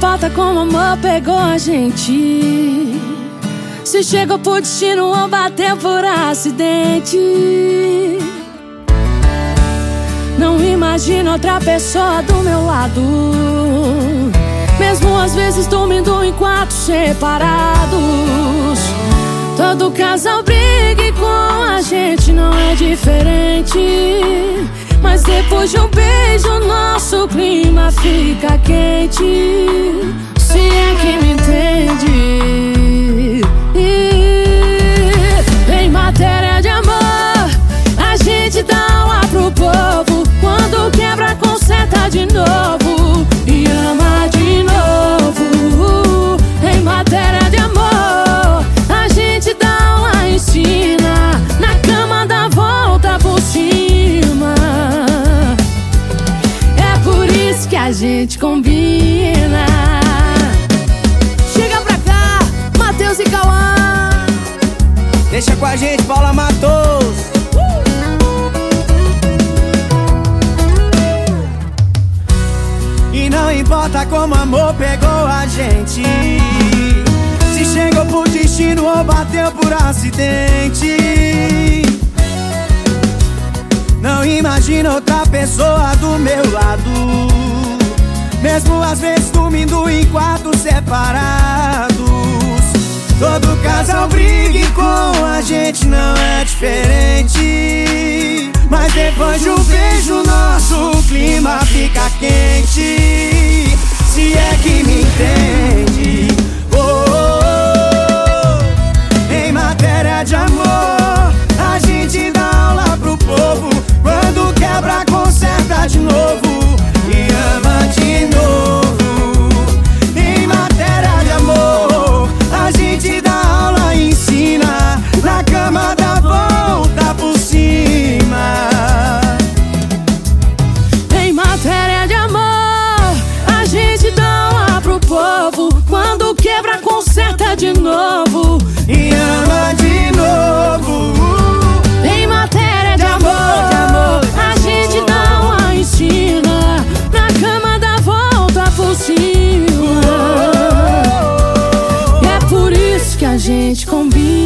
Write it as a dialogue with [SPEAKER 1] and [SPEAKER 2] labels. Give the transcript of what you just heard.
[SPEAKER 1] importa como amor pegou a gente. Se chegou por destino ou bateu por acidente. Não imagino outra pessoa do meu lado. Mesmo às vezes dormindo em quartos separados. Todo casal briga e com a gente não é diferente. Mas depois de um beijo, nosso clima fica quente. Que a gente combina.
[SPEAKER 2] Chega pra cá, Matheus e Cauã.
[SPEAKER 3] Deixa com a gente, Paula Matos. E não importa como amor pegou a gente. Se chegou por destino ou bateu por acidente. Não imagino outra pessoa do meu lado. Mesmo às vezes dormindo em quartos separados. Todo casal briga e com a gente não é diferente. Mas depois de um beijo, nosso clima fica quente.
[SPEAKER 1] Gente combina.